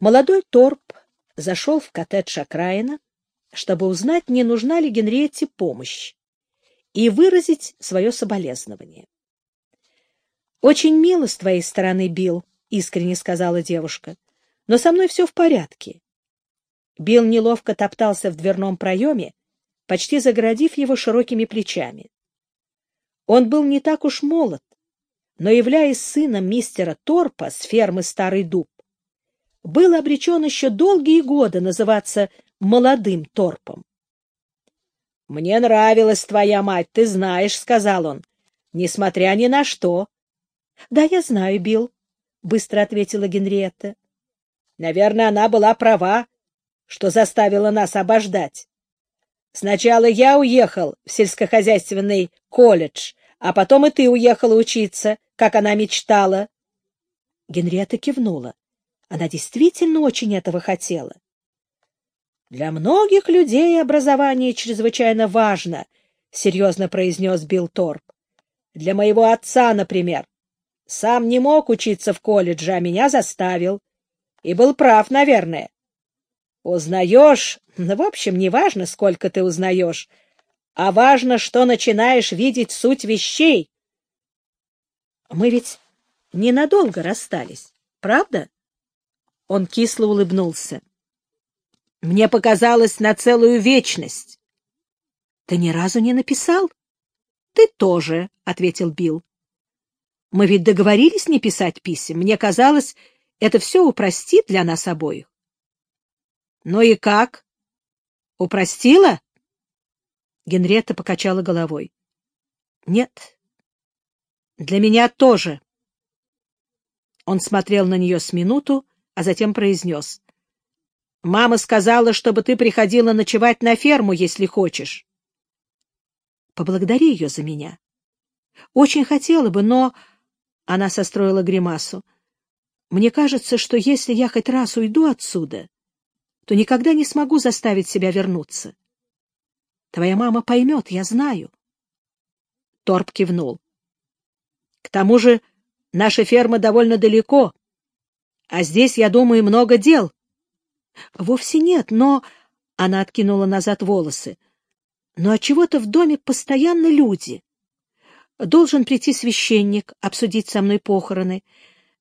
Молодой Торп зашел в коттедж окраина, чтобы узнать, не нужна ли Генриетте помощь, и выразить свое соболезнование. «Очень мило с твоей стороны, Билл», — искренне сказала девушка, — «но со мной все в порядке». Билл неловко топтался в дверном проеме, почти загородив его широкими плечами. Он был не так уж молод, но, являясь сыном мистера Торпа с фермы Старый Дуб, был обречен еще долгие годы называться молодым Торпом. — Мне нравилась твоя мать, ты знаешь, — сказал он, — несмотря ни на что. — Да, я знаю, Билл, — быстро ответила Генриетта. — Наверное, она была права, что заставила нас обождать. Сначала я уехал в сельскохозяйственный колледж, а потом и ты уехала учиться, как она мечтала. Генриетта кивнула. Она действительно очень этого хотела. Для многих людей образование чрезвычайно важно, серьезно произнес Билл Торп. Для моего отца, например. Сам не мог учиться в колледже, а меня заставил. И был прав, наверное. Узнаешь, ну, в общем, не важно, сколько ты узнаешь, а важно, что начинаешь видеть суть вещей. Мы ведь ненадолго расстались, правда? Он кисло улыбнулся. Мне показалось на целую вечность. — Ты ни разу не написал? — Ты тоже, — ответил Билл. — Мы ведь договорились не писать писем. Мне казалось, это все упростит для нас обоих. — Ну и как? Упростила? Генретта покачала головой. — Нет. Для меня тоже. Он смотрел на нее с минуту, а затем произнес. Мама сказала, чтобы ты приходила ночевать на ферму, если хочешь. Поблагодари ее за меня. Очень хотела бы, но... Она состроила гримасу. Мне кажется, что если я хоть раз уйду отсюда, то никогда не смогу заставить себя вернуться. Твоя мама поймет, я знаю. Торп кивнул. К тому же наша ферма довольно далеко, а здесь, я думаю, много дел. Вовсе нет, но... Она откинула назад волосы. Но отчего-то в доме постоянно люди. Должен прийти священник, обсудить со мной похороны.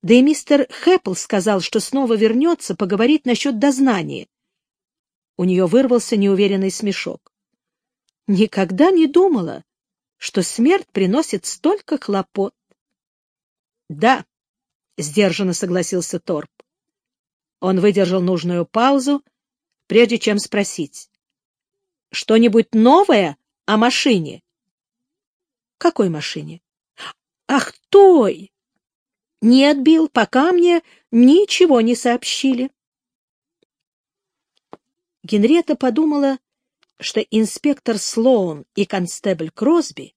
Да и мистер Хэппл сказал, что снова вернется поговорить насчет дознания. У нее вырвался неуверенный смешок. Никогда не думала, что смерть приносит столько хлопот. — Да, — сдержанно согласился Торп. Он выдержал нужную паузу, прежде чем спросить. — Что-нибудь новое о машине? — Какой машине? — Ах, той! — Нет, Билл, пока мне ничего не сообщили. Генрета подумала, что инспектор Слоун и констебль Кросби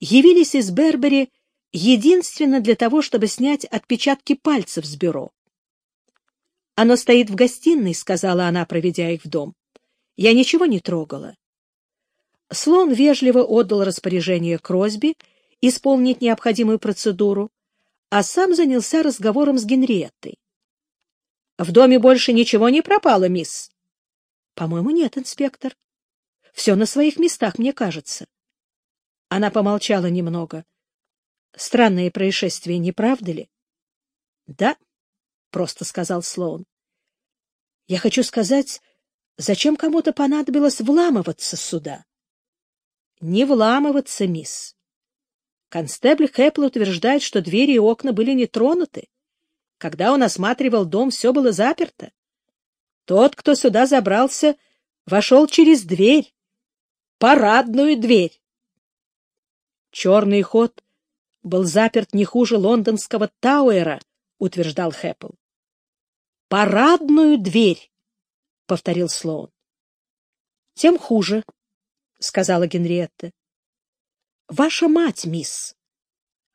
явились из Бербери единственно для того, чтобы снять отпечатки пальцев с бюро. «Оно стоит в гостиной», — сказала она, проведя их в дом. «Я ничего не трогала». Слон вежливо отдал распоряжение Кросби исполнить необходимую процедуру, а сам занялся разговором с Генриеттой. «В доме больше ничего не пропало, мисс?» «По-моему, нет, инспектор. Все на своих местах, мне кажется». Она помолчала немного. «Странное происшествие, не правда ли?» «Да», просто сказал Слоун. Я хочу сказать, зачем кому-то понадобилось вламываться сюда? Не вламываться, мисс. Констебль Хэппл утверждает, что двери и окна были не тронуты. Когда он осматривал дом, все было заперто. Тот, кто сюда забрался, вошел через дверь, парадную дверь. Черный ход был заперт не хуже лондонского Тауэра, утверждал Хэппл. «Парадную дверь!» — повторил Слоун. «Тем хуже», — сказала Генриетта. «Ваша мать, мисс,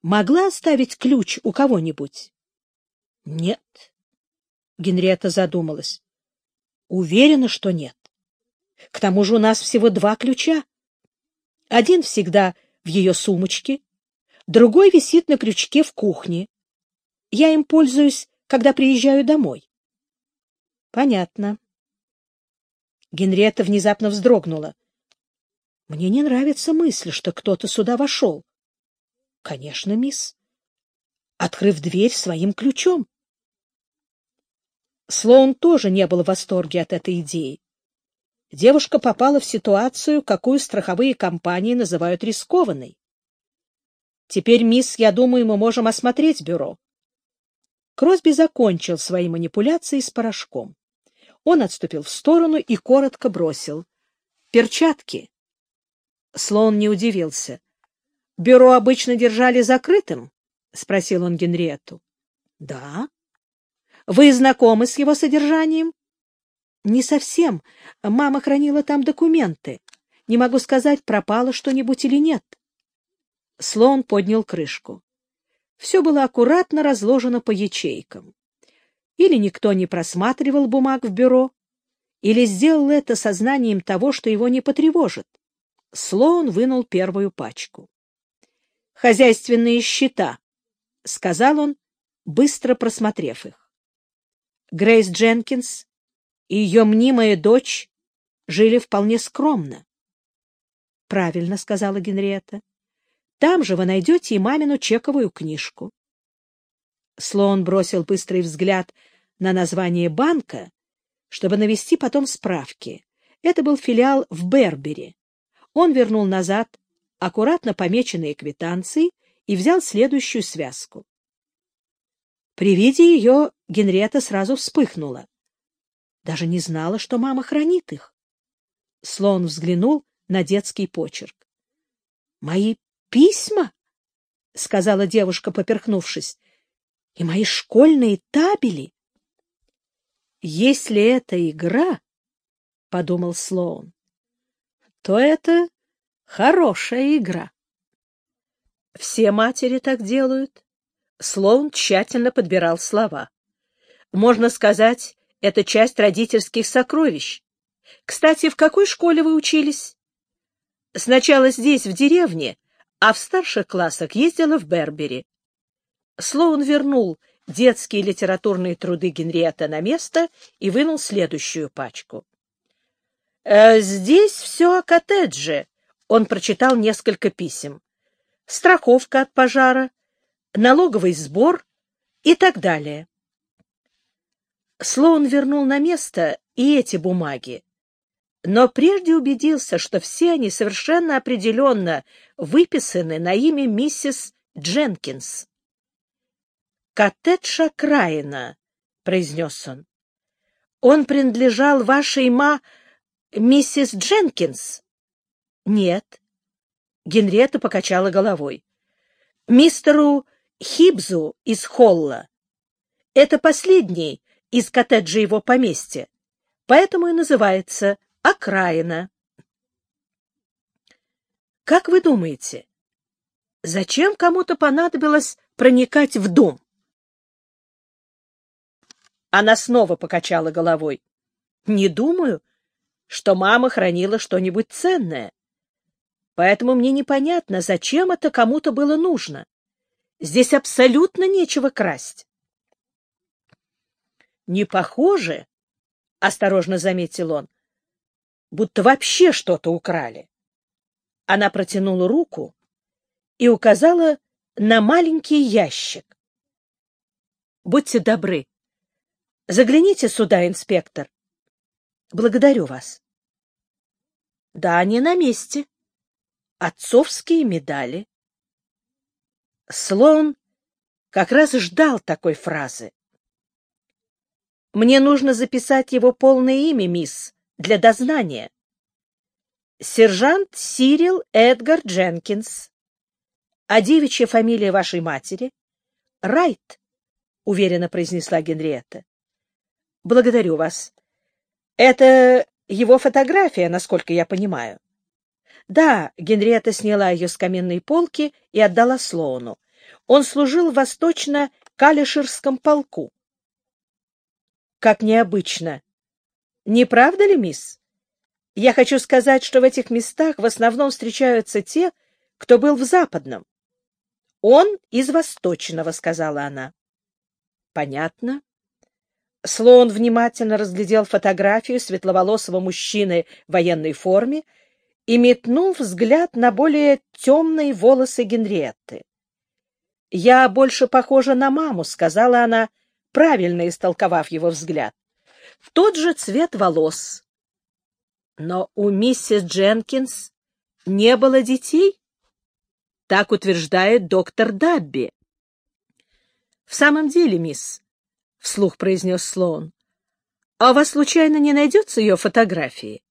могла оставить ключ у кого-нибудь?» «Нет». Генриетта задумалась. «Уверена, что нет. К тому же у нас всего два ключа. Один всегда в ее сумочке, другой висит на крючке в кухне. Я им пользуюсь, когда приезжаю домой. — Понятно. Генриетта внезапно вздрогнула. — Мне не нравится мысль, что кто-то сюда вошел. — Конечно, мисс. Открыв дверь своим ключом. Слоун тоже не был в восторге от этой идеи. Девушка попала в ситуацию, какую страховые компании называют рискованной. Теперь, мисс, я думаю, мы можем осмотреть бюро. Кросби закончил свои манипуляции с порошком. Он отступил в сторону и коротко бросил. «Перчатки!» Слоун не удивился. «Бюро обычно держали закрытым?» — спросил он Генриетту. «Да». «Вы знакомы с его содержанием?» «Не совсем. Мама хранила там документы. Не могу сказать, пропало что-нибудь или нет». Слон поднял крышку. Все было аккуратно разложено по ячейкам. Или никто не просматривал бумаг в бюро, или сделал это сознанием того, что его не потревожит. Слоун вынул первую пачку. «Хозяйственные счета», — сказал он, быстро просмотрев их. Грейс Дженкинс и ее мнимая дочь жили вполне скромно. — Правильно, — сказала Генриетта. — Там же вы найдете и мамину чековую книжку. Слоун бросил быстрый взгляд на название банка, чтобы навести потом справки. Это был филиал в Бербери. Он вернул назад аккуратно помеченные квитанции и взял следующую связку. При виде ее Генриетта сразу вспыхнула. Даже не знала, что мама хранит их. Слон взглянул на детский почерк. — Мои письма? — сказала девушка, поперхнувшись. — И мои школьные табели? — Если это игра, — подумал Слоун, — то это хорошая игра. Все матери так делают. Слоун тщательно подбирал слова. Можно сказать, это часть родительских сокровищ. Кстати, в какой школе вы учились? Сначала здесь, в деревне, а в старших классах ездила в Бербери. Слоун вернул детские литературные труды Генриетта на место и вынул следующую пачку. «Э, «Здесь все о коттедже», — он прочитал несколько писем. «Страховка от пожара, налоговый сбор и так далее». Слоун вернул на место и эти бумаги, но прежде убедился, что все они совершенно определенно выписаны на имя миссис Дженкинс. «Коттедж окраина», — произнес он. «Он принадлежал вашей ма... миссис Дженкинс?» «Нет». Генриетта покачала головой. «Мистеру Хибзу из Холла. Это последний, из коттеджа его поместья, поэтому и называется окраина. Как вы думаете, зачем кому-то понадобилось проникать в дом? Она снова покачала головой. Не думаю, что мама хранила что-нибудь ценное. Поэтому мне непонятно, зачем это кому-то было нужно. Здесь абсолютно нечего красть. Не похоже, — осторожно заметил он, — будто вообще что-то украли. Она протянула руку и указала на маленький ящик. — Будьте добры. Загляните сюда, инспектор. Благодарю вас. Да, они на месте. Отцовские медали. Слон как раз ждал такой фразы. Мне нужно записать его полное имя, мисс, для дознания. Сержант Сирил Эдгар Дженкинс. А девичья фамилия вашей матери? Райт, — уверенно произнесла Генриетта. Благодарю вас. Это его фотография, насколько я понимаю. Да, Генриетта сняла ее с каменной полки и отдала Слоуну. Он служил в восточно-калиширском полку как необычно. Не правда ли, мисс? Я хочу сказать, что в этих местах в основном встречаются те, кто был в западном. Он из восточного, сказала она. Понятно. Слоун внимательно разглядел фотографию светловолосого мужчины в военной форме и метнул взгляд на более темные волосы Генриетты. «Я больше похожа на маму», — сказала она, правильно истолковав его взгляд. «Тот же цвет волос». «Но у миссис Дженкинс не было детей?» Так утверждает доктор Дабби. «В самом деле, мисс», — вслух произнес Слоун, — «а у вас случайно не найдется ее фотографии?»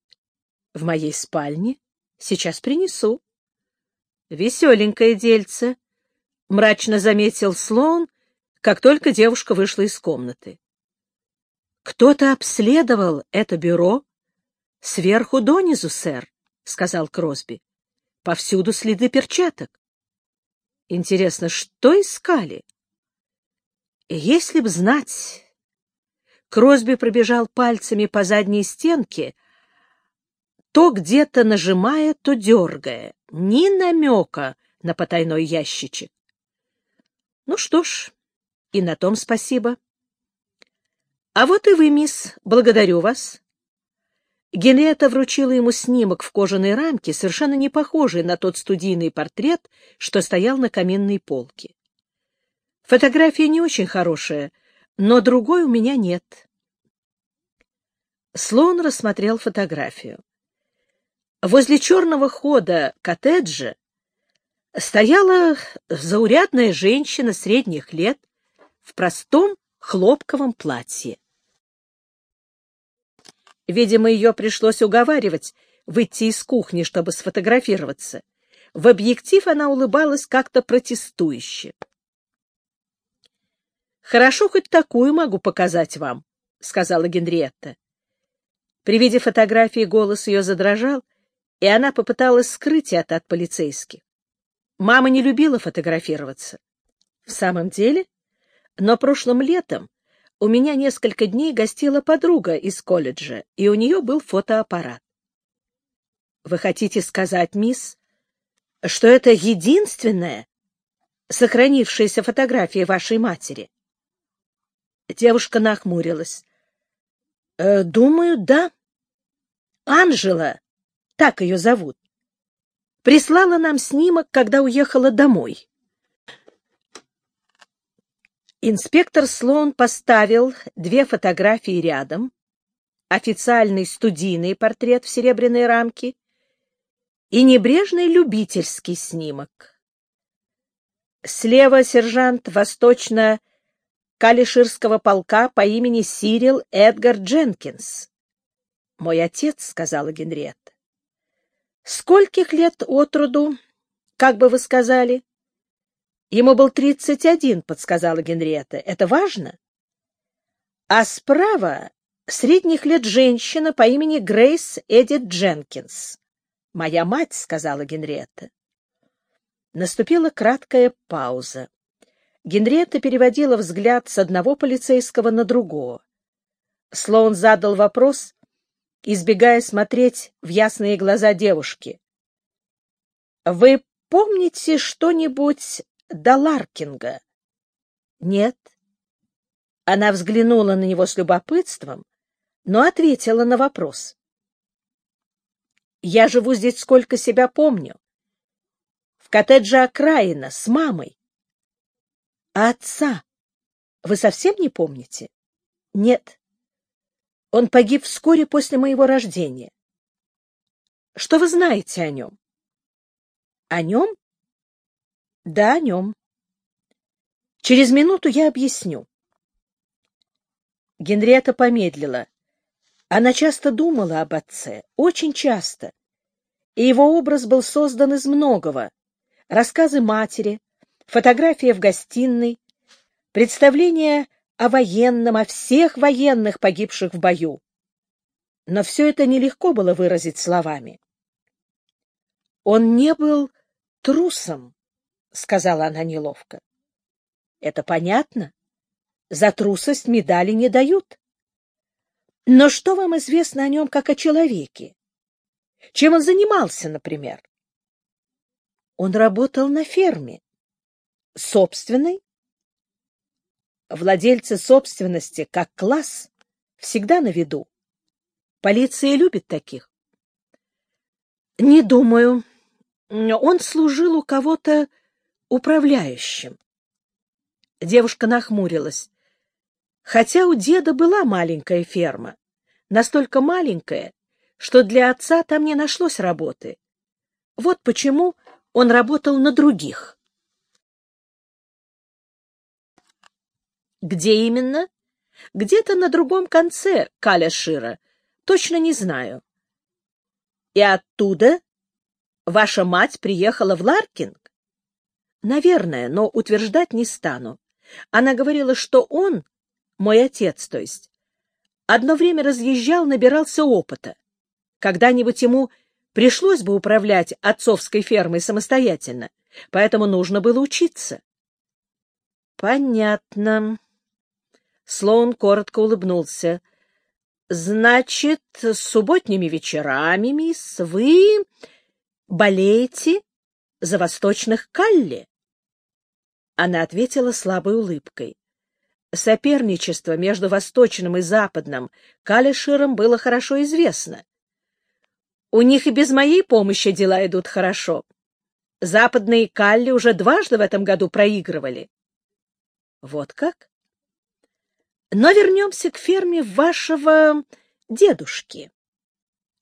«В моей спальне. Сейчас принесу». «Веселенькое дельце», — мрачно заметил Слоун, как только девушка вышла из комнаты. «Кто-то обследовал это бюро сверху донизу, сэр», — сказал Кросби. «Повсюду следы перчаток». «Интересно, что искали?» «Если б знать...» Кросби пробежал пальцами по задней стенке, то где-то нажимая, то дергая, ни намека на потайной ящичек. Ну что ж, и на том спасибо. А вот и вы, мисс, благодарю вас. Генриетта вручила ему снимок в кожаной рамке, совершенно не похожий на тот студийный портрет, что стоял на каминной полке. Фотография не очень хорошая, но другой у меня нет. Слоун рассмотрел фотографию. Возле черного хода коттеджа стояла заурядная женщина средних лет в простом хлопковом платье. Видимо, ее пришлось уговаривать выйти из кухни, чтобы сфотографироваться. В объектив она улыбалась как-то протестующе. «Хорошо, хоть такую могу показать вам», — сказала Генриетта. При виде фотографии голос ее задрожал, и она попыталась скрыть это от полицейских. Мама не любила фотографироваться. В самом деле? Но прошлым летом у меня несколько дней гостила подруга из колледжа, и у нее был фотоаппарат. Вы хотите сказать, мисс, что это единственная сохранившаяся фотография вашей матери? Девушка нахмурилась. «Э, — Думаю, да. Анжела, так ее зовут прислала нам снимок, когда уехала домой. Инспектор Слоун поставил две фотографии рядом, официальный студийный портрет в серебряной рамке и небрежный любительский снимок. Слева сержант восточно-калиширского полка по имени Сирил Эдгар Дженкинс. «Мой отец», — сказала Генриетта. Скольких лет от роду, как бы вы сказали? Ему был тридцать один, подсказала Генриетта. Это важно? А справа средних лет женщина по имени Грейс Эдит Дженкинс. Моя мать, сказала Генриетта. Наступила краткая пауза. Генриетта переводила взгляд с одного полицейского на другого. Слоун задал вопрос, избегая смотреть в ясные глаза девушки. «Вы помните что-нибудь до Ларкинга?» «Нет». Она взглянула на него с любопытством, но ответила на вопрос. «Я живу здесь сколько себя помню. В коттедже окраина, с мамой. А отца вы совсем не помните?» «Нет». Он погиб вскоре после моего рождения. Что вы знаете о нем? О нем? Да, о нем. Через минуту я объясню. Генриетта помедлила. Она часто думала об отце, очень часто. И его образ был создан из многого. Рассказы матери, фотография в гостиной, представление о военном, о всех военных, погибших в бою. Но все это нелегко было выразить словами. «Он не был трусом», — сказала она неловко. «Это понятно. За трусость медали не дают. Но что вам известно о нем как о человеке? Чем он занимался, например?» Он работал на ферме. Собственной Владельцы собственности, как класс, всегда на виду. Полиция любит таких. Не думаю. Он служил у кого-то управляющим. Девушка нахмурилась. Хотя у деда была маленькая ферма, настолько маленькая, что для отца там не нашлось работы. Вот почему он работал на других. Где именно? Где-то на другом конце Каляшира. Точно не знаю. И оттуда ваша мать приехала в Ларкинг? Наверное, но утверждать не стану. Она говорила, что он, мой отец, то есть, одно время разъезжал, набирался опыта. Когда-нибудь ему пришлось бы управлять отцовской фермой самостоятельно, поэтому нужно было учиться. Понятно. Слоун коротко улыбнулся. Значит, субботними вечерами, мисс, вы болеете за восточных Калли? Она ответила слабой улыбкой. Соперничество между восточным и западным Калиширом было хорошо известно. У них и без моей помощи дела идут хорошо. Западные Калли уже дважды в этом году проигрывали. Вот как? Но вернемся к ферме вашего дедушки.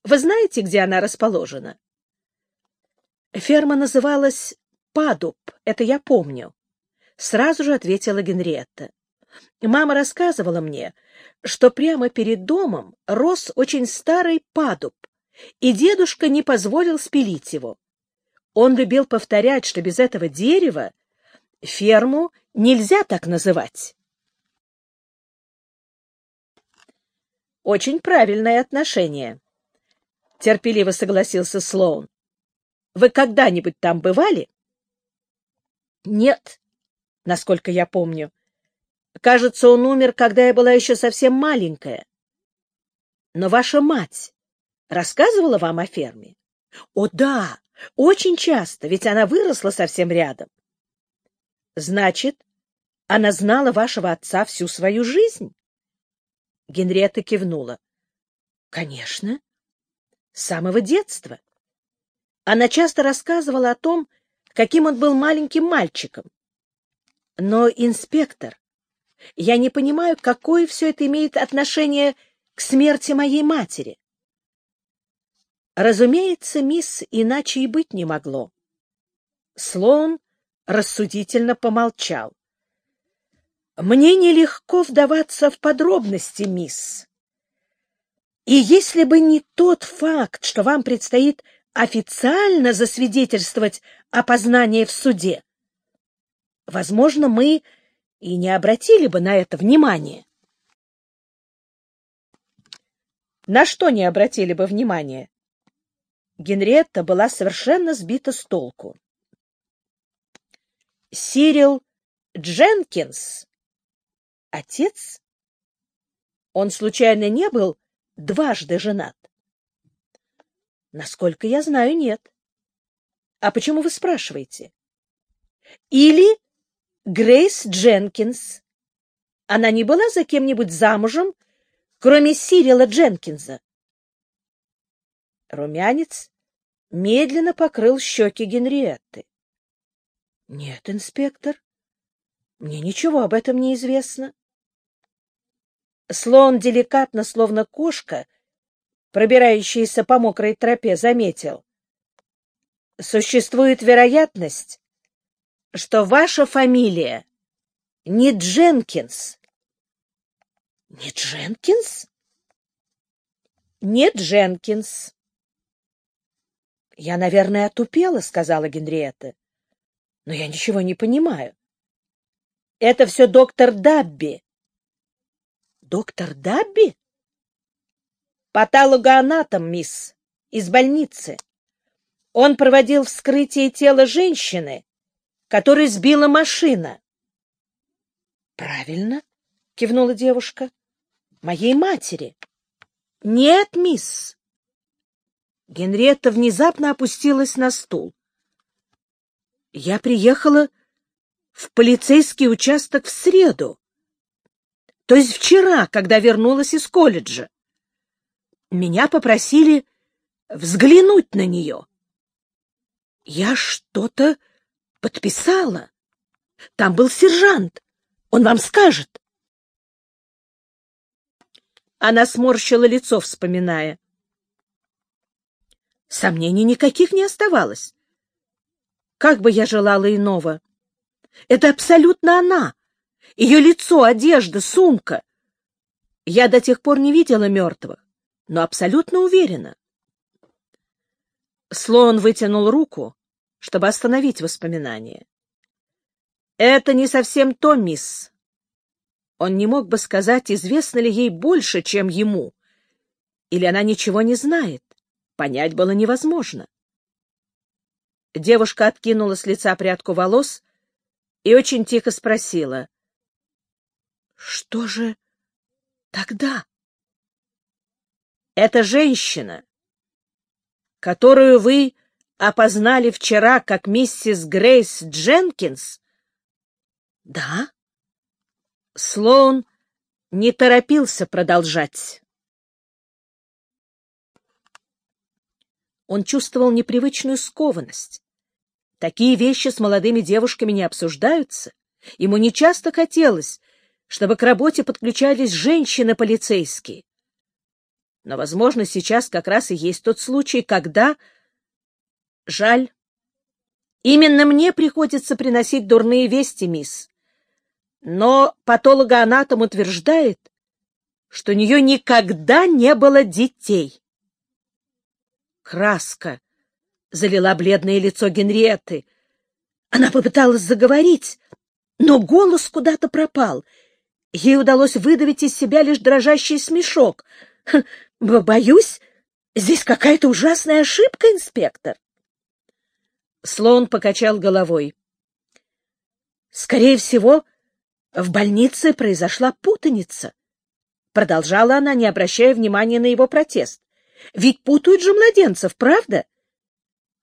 Вы знаете, где она расположена? Ферма называлась Падуб, это я помню. Сразу же ответила Генриетта. Мама рассказывала мне, что прямо перед домом рос очень старый падуб, и дедушка не позволил спилить его. Он любил повторять, что без этого дерева ферму нельзя так называть. Очень правильное отношение. Терпеливо согласился Слоун. Вы когда-нибудь там бывали? Нет, насколько я помню. Кажется, он умер, когда я была еще совсем маленькая. Но ваша мать рассказывала вам о ферме? О, да, очень часто, ведь она выросла совсем рядом. Значит, она знала вашего отца всю свою жизнь? Генриетта кивнула. Конечно, с самого детства. Она часто рассказывала о том, каким он был маленьким мальчиком. Но, инспектор, я не понимаю, какое все это имеет отношение к смерти моей матери. Разумеется, мисс, иначе и быть не могло. Слоун рассудительно помолчал. Мне нелегко вдаваться в подробности, мисс. И если бы не тот факт, что вам предстоит официально засвидетельствовать опознание в суде, возможно, мы и не обратили бы на это внимания. На что не обратили бы внимания? Генриетта была совершенно сбита с толку. Сирил Дженкинс отец? Он, случайно, не был дважды женат? Насколько я знаю, нет. А почему вы спрашиваете? Или Грейс Дженкинс. Она не была за кем-нибудь замужем, кроме Сирила Дженкинса? Румянец медленно покрыл щеки Генриетты. — Нет, инспектор, мне ничего об этом не известно. Слон деликатно, словно кошка, пробирающаяся по мокрой тропе, заметил. Существует вероятность, что ваша фамилия не Дженкинс. Не Дженкинс? Не Дженкинс. Я, наверное, отупела, сказала Генриетта. Но я ничего не понимаю. Это все доктор Дабби. Доктор Дабби? Патологоанатом, мисс, из больницы. Он проводил вскрытие тела женщины, которую сбила машина. Правильно, кивнула девушка. Моей матери. Нет, мисс. Генриетта внезапно опустилась на стул. Я приехала в полицейский участок в среду, то есть вчера, когда вернулась из колледжа. Меня попросили взглянуть на нее. Я что-то подписала. Там был сержант. Он вам скажет. Она сморщила лицо, вспоминая. Сомнений никаких не оставалось. Как бы я желала иного. Это абсолютно она. Ее лицо, одежда, сумка. Я до тех пор не видела мертвых, но абсолютно уверена. Слоун вытянул руку, чтобы остановить воспоминания. «Это не совсем то, мисс». Он не мог бы сказать, известно ли ей больше, чем ему, или она ничего не знает. Понять было невозможно. Девушка откинула с лица прядку волос и очень тихо спросила. — Что же тогда? — Это женщина, которую вы опознали вчера как миссис Грейс Дженкинс? — Да. Слоун не торопился продолжать. Он чувствовал непривычную скованность. Такие вещи с молодыми девушками не обсуждаются. Ему нечасто хотелось, чтобы к работе подключались женщины-полицейские. Но, возможно, сейчас как раз и есть тот случай, когда... Жаль. Именно мне приходится приносить дурные вести, мисс. Но патологоанатом утверждает, что у нее никогда не было детей. Краска залила бледное лицо Генриетты. Она попыталась заговорить, но голос куда-то пропал. Ей удалось выдавить из себя лишь дрожащий смешок. «Боюсь, здесь какая-то ужасная ошибка, инспектор». Слоун покачал головой. «Скорее всего, в больнице произошла путаница», — продолжала она, не обращая внимания на его протест. «Ведь путают же младенцев, правда?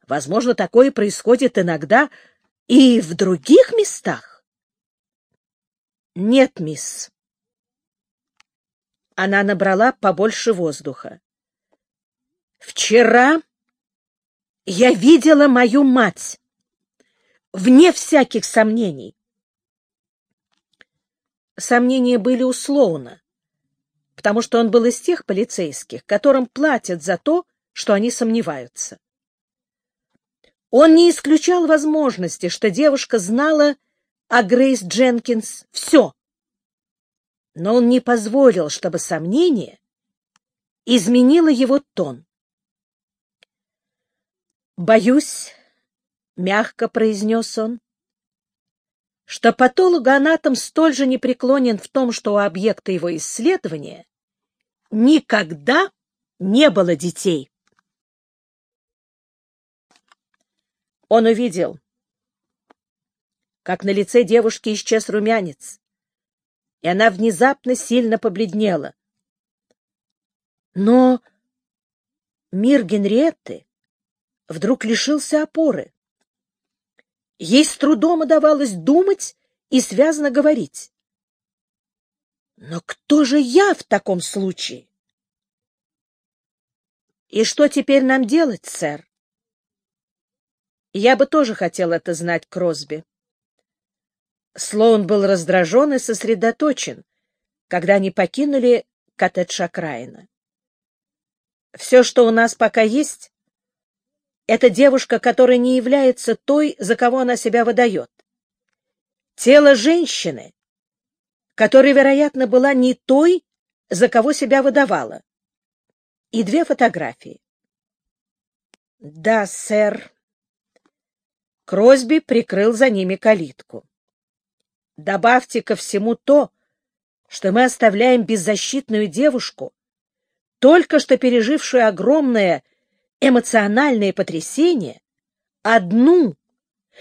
Возможно, такое происходит иногда и в других местах. Нет, мисс. Она набрала побольше воздуха. Вчера я видела мою мать. Вне всяких сомнений. Сомнения были у Слоуна, потому что он был из тех полицейских, которым платят за то, что они сомневаются. Он не исключал возможности, что девушка знала о Грейс Дженкинс все. Но он не позволил, чтобы сомнение изменило его тон. «Боюсь», — мягко произнес он, — что патологоанатом столь же непреклонен в том, что у объекта его исследования никогда не было детей. Он увидел, как на лице девушки исчез румянец, и она внезапно сильно побледнела. Но мир Генриетты вдруг лишился опоры. Ей с трудом удавалось думать и связно говорить. Но кто же я в таком случае? И что теперь нам делать, сэр? Я бы тоже хотел это знать, Кросби. Слоун был раздражен и сосредоточен, когда они покинули коттедж окраина. Все, что у нас пока есть, это девушка, которая не является той, за кого она себя выдает. Тело женщины, которая, вероятно, была не той, за кого себя выдавала. И две фотографии. Да, сэр, Кросби прикрыл за ними калитку. Добавьте ко всему то, что мы оставляем беззащитную девушку, только что пережившую огромное эмоциональное потрясение, одну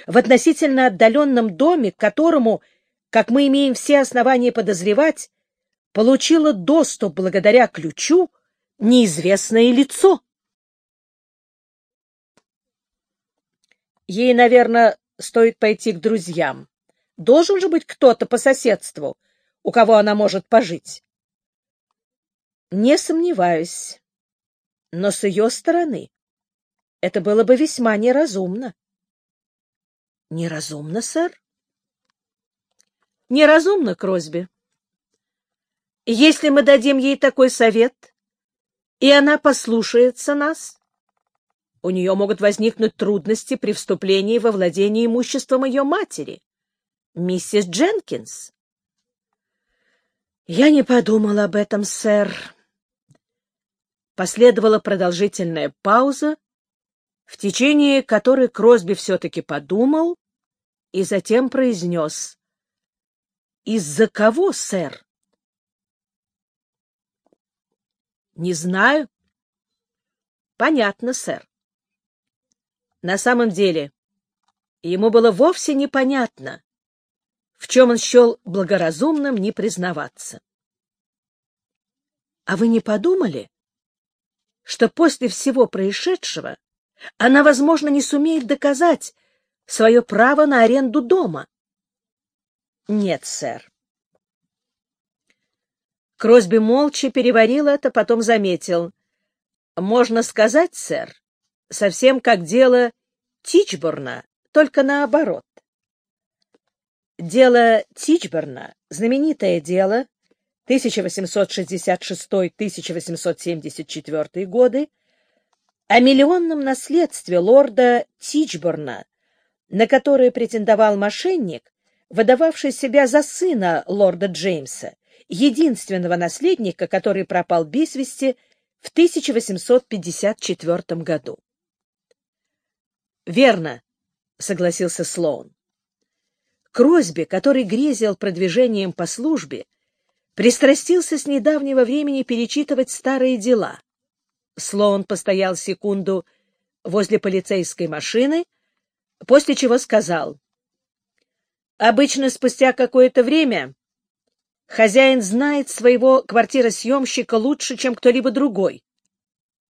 в относительно отдаленном доме, к которому, как мы имеем все основания подозревать, получила доступ благодаря ключу неизвестное лицо. Ей, наверное, стоит пойти к друзьям. Должен же быть кто-то по соседству, у кого она может пожить? Не сомневаюсь. Но с ее стороны это было бы весьма неразумно. Неразумно, сэр? Неразумно, Кросби. Если мы дадим ей такой совет, и она послушается нас, у нее могут возникнуть трудности при вступлении во владение имуществом ее матери, миссис Дженкинс. Я не подумал об этом, сэр. Последовала продолжительная пауза, в течение которой Кросби все-таки подумал и затем произнес. «Из-за кого, сэр?» «Не знаю». «Понятно, сэр. На самом деле, ему было вовсе непонятно, в чем он счел благоразумным не признаваться. — А вы не подумали, что после всего происшедшего она, возможно, не сумеет доказать свое право на аренду дома? — Нет, сэр. Кросби молча переварил это, потом заметил. — Можно сказать, сэр, совсем как дело Тичборна, только наоборот. Дело Тичберна, знаменитое дело 1866-1874 годы, о миллионном наследстве лорда Тичборна, на которое претендовал мошенник, выдававший себя за сына лорда Джеймса, единственного наследника, который пропал без вести в 1854 году. «Верно», — согласился Слоун. Кросби, который грезил продвижением по службе, пристрастился с недавнего времени перечитывать старые дела. Слоун постоял секунду возле полицейской машины, после чего сказал. «Обычно спустя какое-то время хозяин знает своего квартиросъемщика лучше, чем кто-либо другой.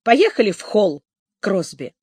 Поехали в холл, Кросби».